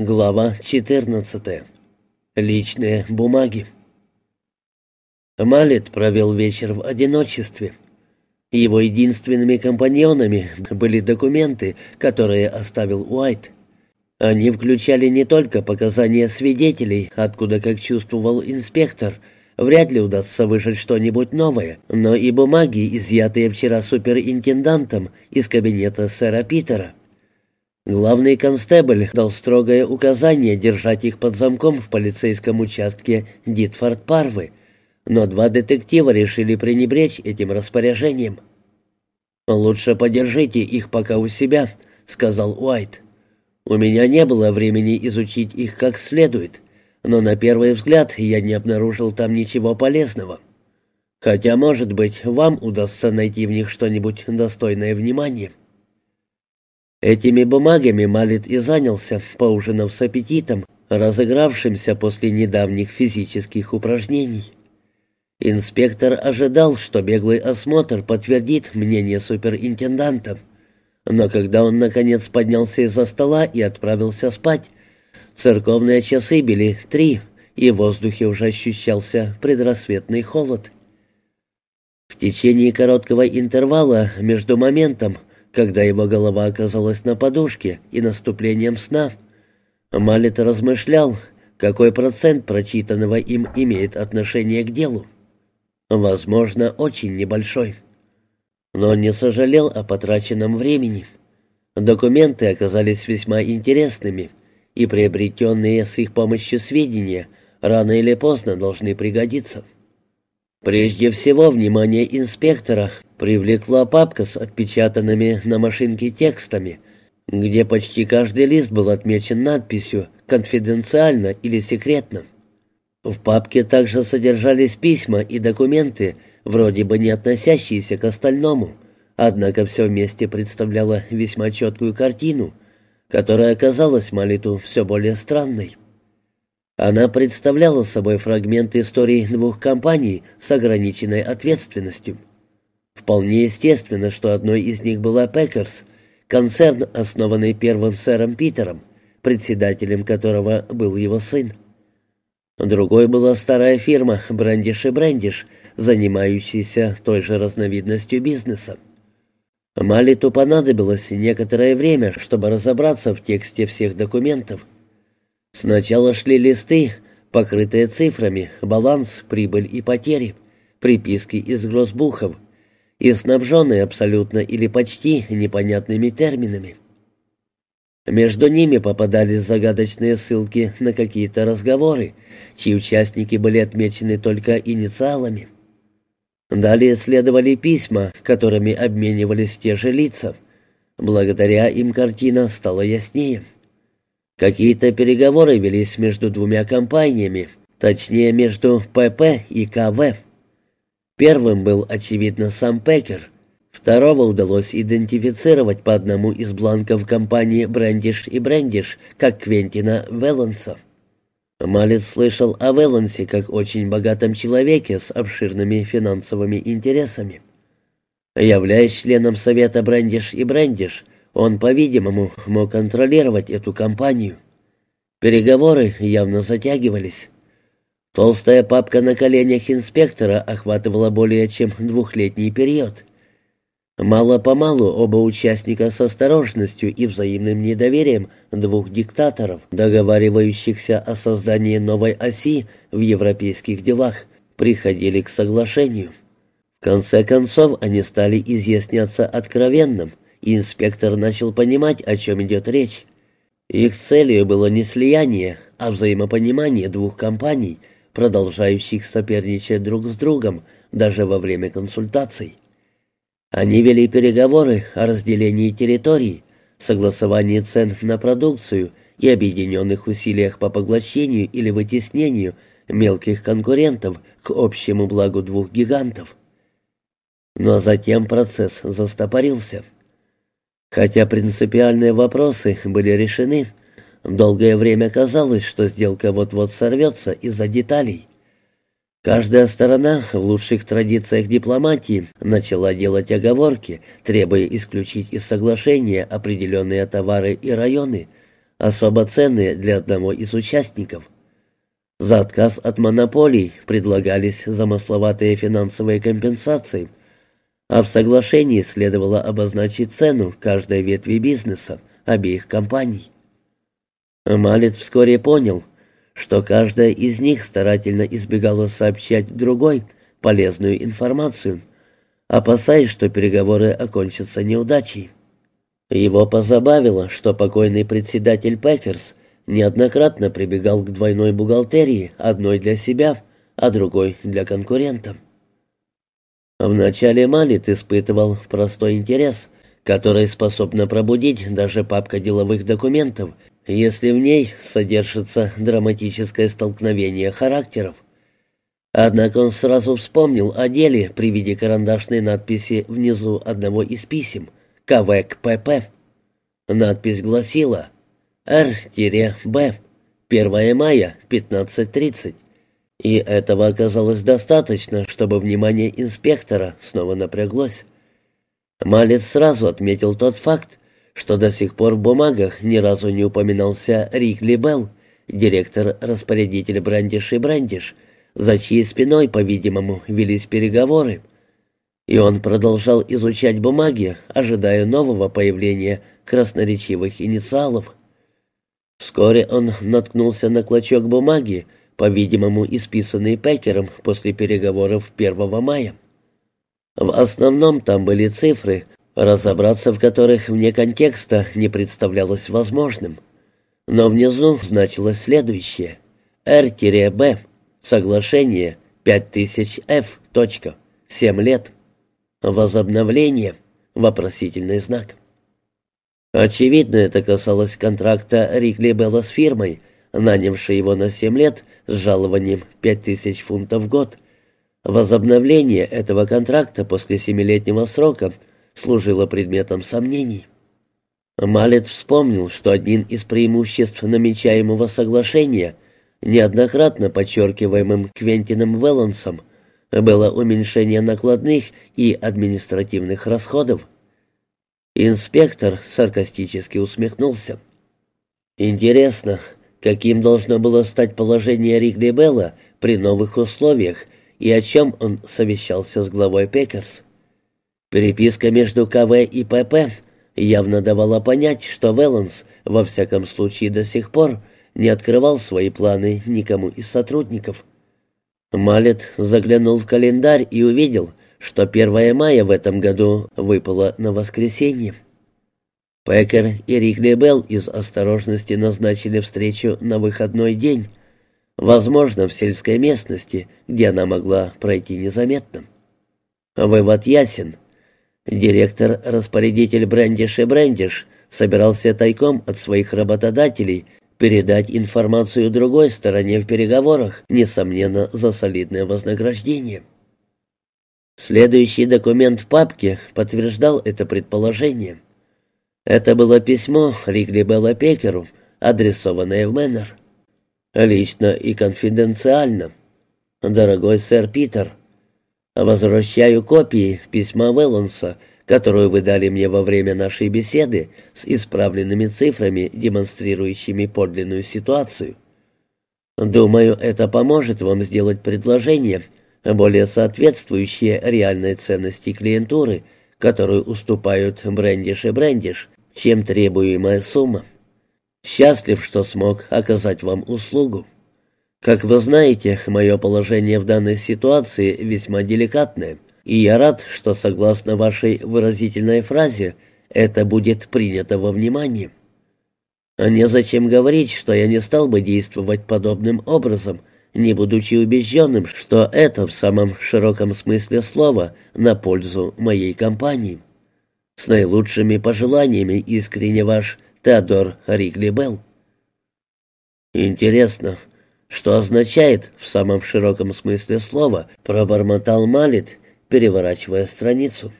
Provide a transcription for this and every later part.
Глава 14. Личные бумаги. Малет провел вечер в одиночестве. Его единственными компаньонами были документы, которые оставил Уайт. Они включали не только показания свидетелей, откуда, как чувствовал инспектор, вряд ли удастся выжать что-нибудь новое, но и бумаги, изъятые вчера суперинтендантом из кабинета сэра Питера. Главный констебль дал строгое указание держать их под замком в полицейском участке Дитфорд-Парвы, но два детектива решили пренебречь этим распоряжением. «Лучше подержите их пока у себя», — сказал Уайт. «У меня не было времени изучить их как следует, но на первый взгляд я не обнаружил там ничего полезного. Хотя, может быть, вам удастся найти в них что-нибудь достойное внимания». Этими бумагами Малит и занялся, поужинав с аппетитом, разыгравшимся после недавних физических упражнений. Инспектор ожидал, что беглый осмотр подтвердит мнение суперинтенданта. Но когда он, наконец, поднялся из-за стола и отправился спать, церковные часы били три, и в воздухе уже ощущался предрассветный холод. В течение короткого интервала между моментом, когда его голова оказалась на подушке и наступлением сна, Малет размышлял, какой процент прочитанного им имеет отношение к делу. Возможно, очень небольшой. Но он не сожалел о потраченном времени. Документы оказались весьма интересными, и приобретенные с их помощью сведения рано или поздно должны пригодиться. Прежде всего, внимание инспектора привлекла папка с отпечатанными на машинке текстами, где почти каждый лист был отмечен надписью «Конфиденциально» или «Секретно». В папке также содержались письма и документы, вроде бы не относящиеся к остальному, однако все вместе представляло весьма четкую картину, которая оказалась Малиту все более странной. Она представляла собой фрагмент истории двух компаний с ограниченной ответственностью. Вполне естественно, что одной из них была Пекерс, концерн, основанный первым сэром Питером, председателем которого был его сын. Другой была старая фирма «Брэндиш и Брэндиш», занимающаяся той же разновидностью бизнеса. Малиту понадобилось некоторое время, чтобы разобраться в тексте всех документов – Сначала шли листы, покрытые цифрами, баланс, прибыль и потери, приписки из гроссбухов и снабженные абсолютно или почти непонятными терминами. Между ними попадались загадочные ссылки на какие-то разговоры, чьи участники были отмечены только инициалами. Далее следовали письма, которыми обменивались те же лица. Благодаря им картина стала яснее. Какие-то переговоры велись между двумя компаниями, точнее, между ПП и КВ. Первым был, очевидно, сам Пекер. Второго удалось идентифицировать по одному из бланков компании «Брэндиш и Брэндиш» как Квентина Веланса. Малец слышал о Велансе как очень богатом человеке с обширными финансовыми интересами. Являясь членом Совета «Брэндиш и Брэндиш», он, по-видимому, мог контролировать эту компанию. Переговоры явно затягивались. Толстая папка на коленях инспектора охватывала более чем двухлетний период. Мало-помалу оба участника с осторожностью и взаимным недоверием двух диктаторов, договаривающихся о создании новой оси в европейских делах, приходили к соглашению. В конце концов они стали изъясняться откровенным – и инспектор начал понимать, о чем идет речь. Их целью было не слияние, а взаимопонимание двух компаний, продолжающих соперничать друг с другом даже во время консультаций. Они вели переговоры о разделении территорий, согласовании цен на продукцию и объединенных усилиях по поглощению или вытеснению мелких конкурентов к общему благу двух гигантов. Но затем процесс застопорился. Хотя принципиальные вопросы были решены, долгое время казалось, что сделка вот-вот сорвется из-за деталей. Каждая сторона в лучших традициях дипломатии начала делать оговорки, требуя исключить из соглашения определенные товары и районы, особо ценные для одного из участников. За отказ от монополий предлагались замысловатые финансовые компенсации, а в соглашении следовало обозначить цену каждой ветви бизнеса обеих компаний. Малет вскоре понял, что каждая из них старательно избегала сообщать другой полезную информацию, опасаясь, что переговоры окончатся неудачей. Его позабавило, что покойный председатель Пекерс неоднократно прибегал к двойной бухгалтерии, одной для себя, а другой для конкурента. Вначале Малит испытывал простой интерес, который способна пробудить даже папка деловых документов, если в ней содержится драматическое столкновение характеров. Однако он сразу вспомнил о деле при виде карандашной надписи внизу одного из писем «КВК ПП». Надпись гласила «Р-Б, 1 мая, 15.30». И этого оказалось достаточно, чтобы внимание инспектора снова напряглось. Малец сразу отметил тот факт, что до сих пор в бумагах ни разу не упоминался Рикли Белл, директор-распорядитель Брандиш и Брандиш, за чьей спиной, по-видимому, велись переговоры. И он продолжал изучать бумаги, ожидая нового появления красноречивых инициалов. Вскоре он наткнулся на клочок бумаги, по-видимому, исписанный Пекером после переговоров 1 мая. В основном там были цифры, разобраться в которых вне контекста не представлялось возможным. Но внизу значилось следующее. R-B. Соглашение 5000F. Точка. 7 лет. Возобновление. Вопросительный знак. Очевидно, это касалось контракта Рикли Белла с фирмой, нанявшей его на 7 лет с жалованием 5000 фунтов в год – Возобновление этого контракта после семилетнего срока служило предметом сомнений. Малет вспомнил, что один из преимуществ намечаемого соглашения, неоднократно подчеркиваемым Квентином Веллансом, было уменьшение накладных и административных расходов. Инспектор саркастически усмехнулся. «Интересно, каким должно было стать положение Ригли Белла при новых условиях, и о чем он совещался с главой Пекерс. Переписка между КВ и ПП явно давала понять, что Велланс, во всяком случае до сих пор, не открывал свои планы никому из сотрудников. Малет заглянул в календарь и увидел, что 1 мая в этом году выпало на воскресенье. Пекер и Рикли Белл из осторожности назначили встречу на выходной день, Возможно, в сельской местности, где она могла пройти незаметно. Вывод ясен. Директор-распорядитель Брендиш и Брендиш собирался тайком от своих работодателей передать информацию другой стороне в переговорах, несомненно, за солидное вознаграждение. Следующий документ в папке подтверждал это предположение. Это было письмо Ригли Белла Пекеру, адресованное в Мэннер. Лично и конфиденциально. Дорогой сэр Питер, возвращаю копии письма Велланса, которую вы дали мне во время нашей беседы с исправленными цифрами, демонстрирующими подлинную ситуацию. Думаю, это поможет вам сделать предложение, более соответствующее реальной ценности клиентуры, которую уступают Брендиш и Брендиш, чем требуемая сумма. Счастлив, что смог оказать вам услугу. Как вы знаете, мое положение в данной ситуации весьма деликатное, и я рад, что согласно вашей выразительной фразе это будет принято во внимание. Незачем говорить, что я не стал бы действовать подобным образом, не будучи убежденным, что это в самом широком смысле слова на пользу моей компании. С наилучшими пожеланиями искренне ваш Теодор Ригли Белл. «Интересно, что означает в самом широком смысле слова?» — пробормотал Малит, переворачивая страницу.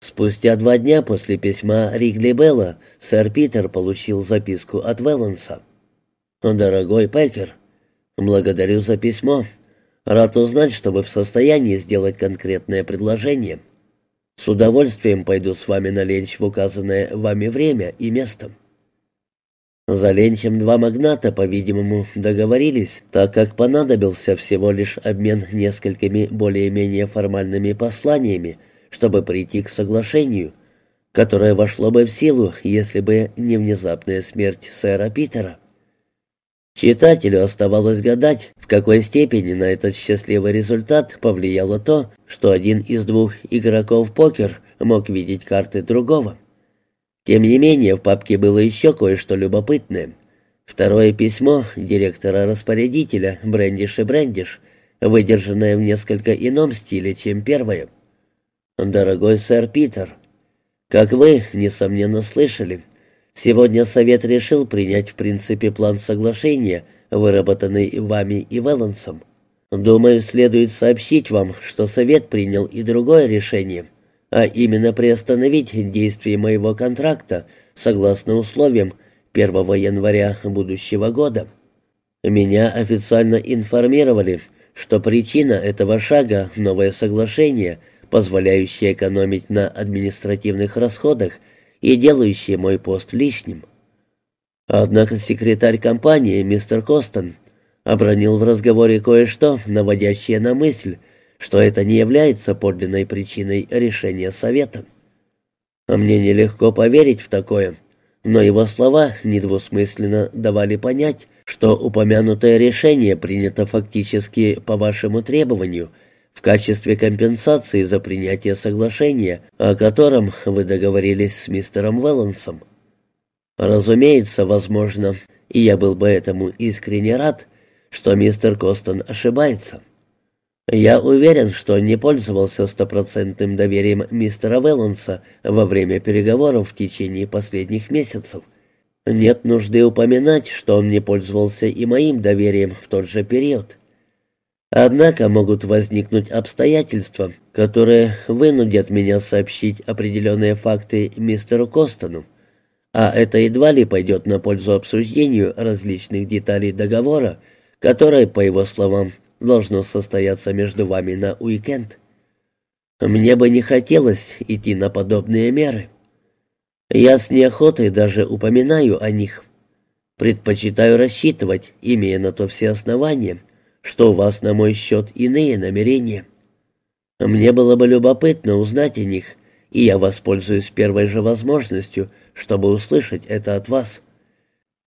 Спустя два дня после письма Ригли Белла сэр Питер получил записку от Велланса. «Дорогой Пекер, благодарю за письмо. Рад узнать, что вы в состоянии сделать конкретное предложение. С удовольствием пойду с вами на ленч в указанное вами время и место. За Ленчем два магната, по-видимому, договорились, так как понадобился всего лишь обмен несколькими более-менее формальными посланиями, чтобы прийти к соглашению, которое вошло бы в силу, если бы не внезапная смерть сэра Питера. Читателю оставалось гадать, в какой степени на этот счастливый результат повлияло то, что один из двух игроков покер мог видеть карты другого. Тем не менее, в папке было еще кое-что любопытное. Второе письмо директора-распорядителя Брендиш и Брендиш, выдержанное в несколько ином стиле, чем первое. «Дорогой сэр Питер, как вы, несомненно, слышали, Сегодня Совет решил принять в принципе план соглашения, выработанный вами и Веллансом. Думаю, следует сообщить вам, что Совет принял и другое решение, а именно приостановить действие моего контракта согласно условиям 1 января будущего года. Меня официально информировали, что причина этого шага – новое соглашение, позволяющее экономить на административных расходах – и делающие мой пост лишним. Однако секретарь компании, мистер Костон, обронил в разговоре кое-что, наводящее на мысль, что это не является подлинной причиной решения совета. Мне нелегко поверить в такое, но его слова недвусмысленно давали понять, что упомянутое решение принято фактически по вашему требованию – в качестве компенсации за принятие соглашения, о котором вы договорились с мистером Веллансом. Разумеется, возможно, и я был бы этому искренне рад, что мистер Костон ошибается. Я уверен, что не пользовался стопроцентным доверием мистера Велланса во время переговоров в течение последних месяцев. Нет нужды упоминать, что он не пользовался и моим доверием в тот же период. Однако могут возникнуть обстоятельства, которые вынудят меня сообщить определенные факты мистеру Костону, а это едва ли пойдет на пользу обсуждению различных деталей договора, которое, по его словам, должно состояться между вами на уикенд. Мне бы не хотелось идти на подобные меры. Я с неохотой даже упоминаю о них. Предпочитаю рассчитывать, имея на то все основания, что у вас на мой счет иные намерения. Мне было бы любопытно узнать о них, и я воспользуюсь первой же возможностью, чтобы услышать это от вас.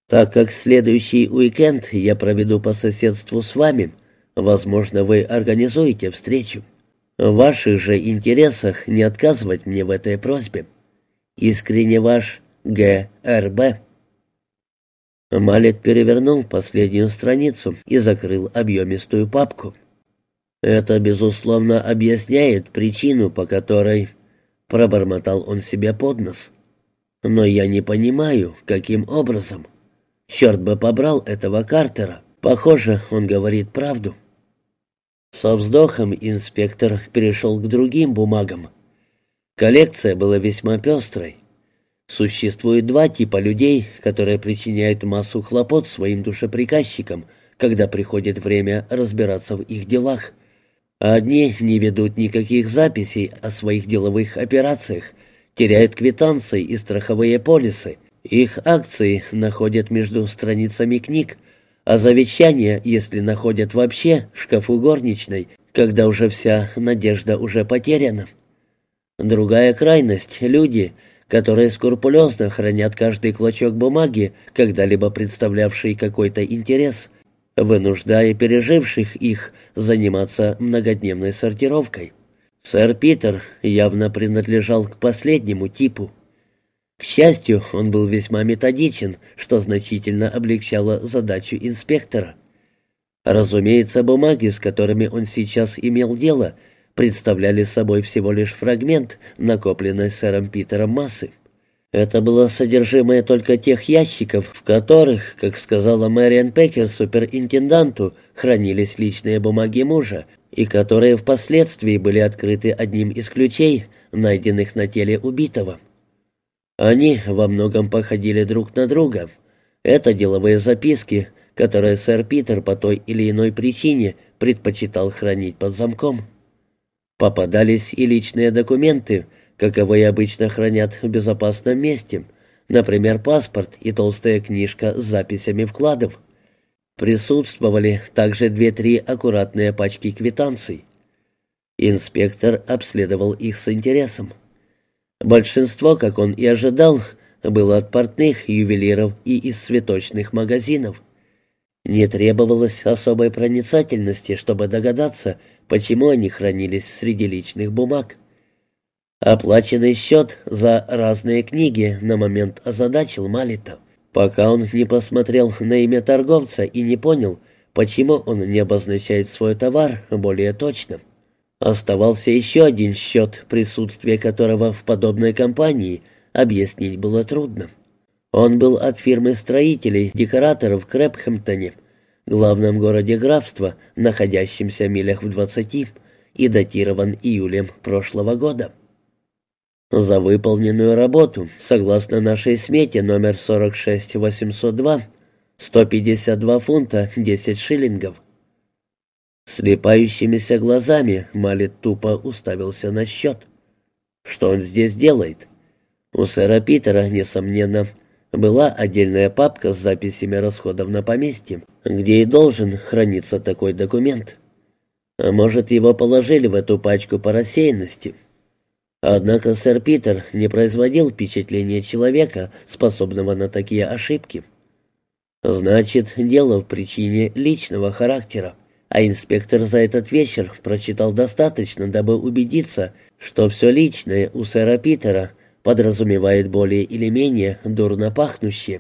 Так как следующий уикенд я проведу по соседству с вами, возможно, вы организуете встречу. В ваших же интересах не отказывать мне в этой просьбе. Искренне ваш Г.Р.Б. Малет перевернул последнюю страницу и закрыл объемистую папку. «Это, безусловно, объясняет причину, по которой...» Пробормотал он себе под нос. «Но я не понимаю, каким образом. Черт бы побрал этого Картера. Похоже, он говорит правду». Со вздохом инспектор перешел к другим бумагам. Коллекция была весьма пестрой. Существует два типа людей, которые причиняют массу хлопот своим душеприказчикам, когда приходит время разбираться в их делах. Одни не ведут никаких записей о своих деловых операциях, теряют квитанции и страховые полисы. Их акции находят между страницами книг, а завещания, если находят вообще, в шкафу горничной, когда уже вся надежда уже потеряна. Другая крайность — люди — которые скрупулезно хранят каждый клочок бумаги, когда-либо представлявший какой-то интерес, вынуждая переживших их заниматься многодневной сортировкой. Сэр Питер явно принадлежал к последнему типу. К счастью, он был весьма методичен, что значительно облегчало задачу инспектора. Разумеется, бумаги, с которыми он сейчас имел дело, представляли собой всего лишь фрагмент накопленной сэром Питером массы. Это было содержимое только тех ящиков, в которых, как сказала Мэриан Пекер суперинтенданту, хранились личные бумаги мужа, и которые впоследствии были открыты одним из ключей, найденных на теле убитого. Они во многом походили друг на друга. Это деловые записки, которые сэр Питер по той или иной причине предпочитал хранить под замком. Попадались и личные документы, каковые обычно хранят в безопасном месте, например, паспорт и толстая книжка с записями вкладов. Присутствовали также две-три аккуратные пачки квитанций. Инспектор обследовал их с интересом. Большинство, как он и ожидал, было от портных, ювелиров и из цветочных магазинов. Не требовалось особой проницательности, чтобы догадаться, почему они хранились среди личных бумаг. Оплаченный счет за разные книги на момент озадачил Малита, пока он не посмотрел на имя торговца и не понял, почему он не обозначает свой товар более точно. Оставался еще один счет, присутствие которого в подобной компании объяснить было трудно. Он был от фирмы строителей, декораторов в Крэпхэмптоне, главном городе графства, находящемся в милях в двадцати, и датирован июлем прошлого года. За выполненную работу, согласно нашей смете номер 46802, 152 фунта 10 шиллингов. Слепающимися глазами Малет тупо уставился на счет. Что он здесь делает? У сэра Питера, несомненно, была отдельная папка с записями расходов на поместье, где и должен храниться такой документ. А может, его положили в эту пачку по рассеянности. Однако сэр Питер не производил впечатления человека, способного на такие ошибки. Значит, дело в причине личного характера а инспектор за этот вечер прочитал достаточно, дабы убедиться, что все личное у сэра Питера подразумевает более или менее дурно пахнущее.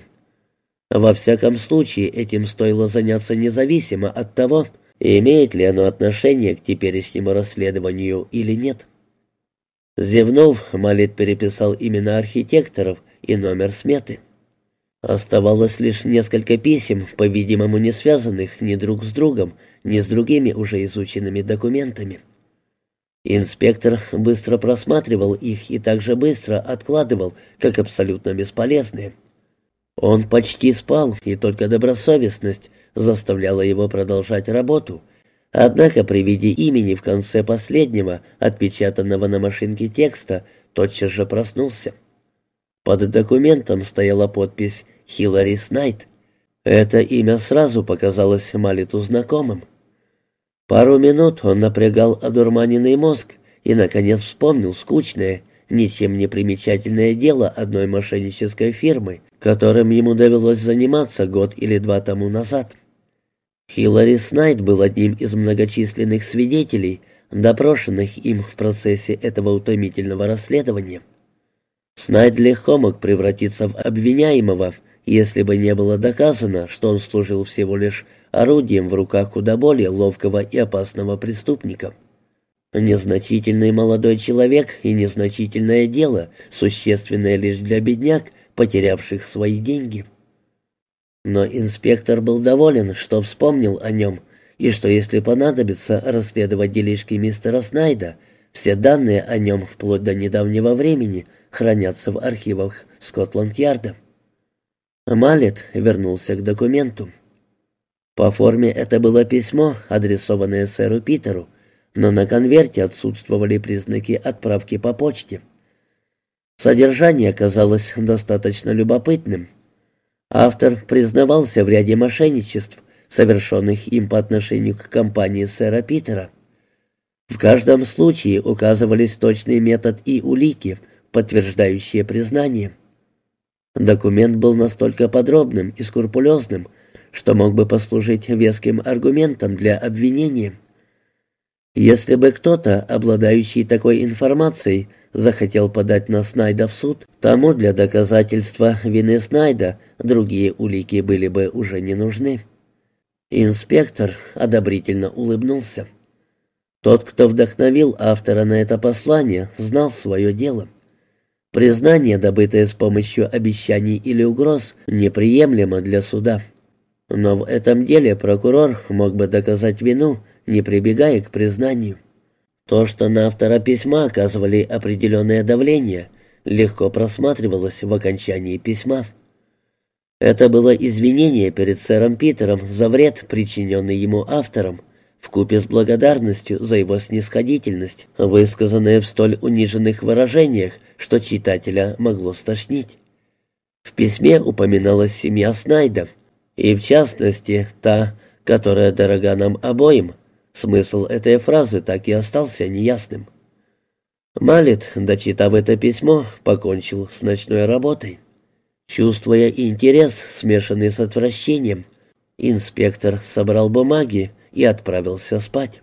Во всяком случае, этим стоило заняться независимо от того, имеет ли оно отношение к теперешнему расследованию или нет. Зевнув, Малит переписал имена архитекторов и номер сметы. Оставалось лишь несколько писем, по-видимому, не связанных ни друг с другом, ни с другими уже изученными документами. Инспектор быстро просматривал их и также быстро откладывал, как абсолютно бесполезные. Он почти спал, и только добросовестность заставляла его продолжать работу. Однако при виде имени в конце последнего, отпечатанного на машинке текста, тотчас же проснулся. Под документом стояла подпись Хиллари Снайт. Это имя сразу показалось Малиту знакомым. Пару минут он напрягал одурманенный мозг и, наконец, вспомнил скучное, ничем не примечательное дело одной мошеннической фирмы, которым ему довелось заниматься год или два тому назад. Хиллари Снайт был одним из многочисленных свидетелей, допрошенных им в процессе этого утомительного расследования. Снайт легко мог превратиться в обвиняемого, если бы не было доказано, что он служил всего лишь орудием в руках куда более ловкого и опасного преступника. Незначительный молодой человек и незначительное дело, существенное лишь для бедняк, потерявших свои деньги. Но инспектор был доволен, что вспомнил о нем, и что если понадобится расследовать делишки мистера Снайда, все данные о нем вплоть до недавнего времени хранятся в архивах Скотланд-Ярда. Малет вернулся к документу. По форме это было письмо, адресованное сэру Питеру, но на конверте отсутствовали признаки отправки по почте. Содержание оказалось достаточно любопытным. Автор признавался в ряде мошенничеств, совершенных им по отношению к компании сэра Питера. В каждом случае указывались точный метод и улики, подтверждающие признание. Документ был настолько подробным и скрупулезным, что мог бы послужить веским аргументом для обвинения. Если бы кто-то, обладающий такой информацией, захотел подать на Снайда в суд, тому для доказательства вины Снайда другие улики были бы уже не нужны. Инспектор одобрительно улыбнулся. Тот, кто вдохновил автора на это послание, знал свое дело. Признание, добытое с помощью обещаний или угроз, неприемлемо для суда. Но в этом деле прокурор мог бы доказать вину, не прибегая к признанию. То, что на автора письма оказывали определенное давление, легко просматривалось в окончании письма. Это было извинение перед сэром Питером за вред, причиненный ему автором, вкупе с благодарностью за его снисходительность, высказанная в столь униженных выражениях, что читателя могло стошнить. В письме упоминалась семья Снайда, и в частности та, которая дорога нам обоим. Смысл этой фразы так и остался неясным. Малет, дочитав это письмо, покончил с ночной работой. Чувствуя интерес, смешанный с отвращением, инспектор собрал бумаги и отправился спать.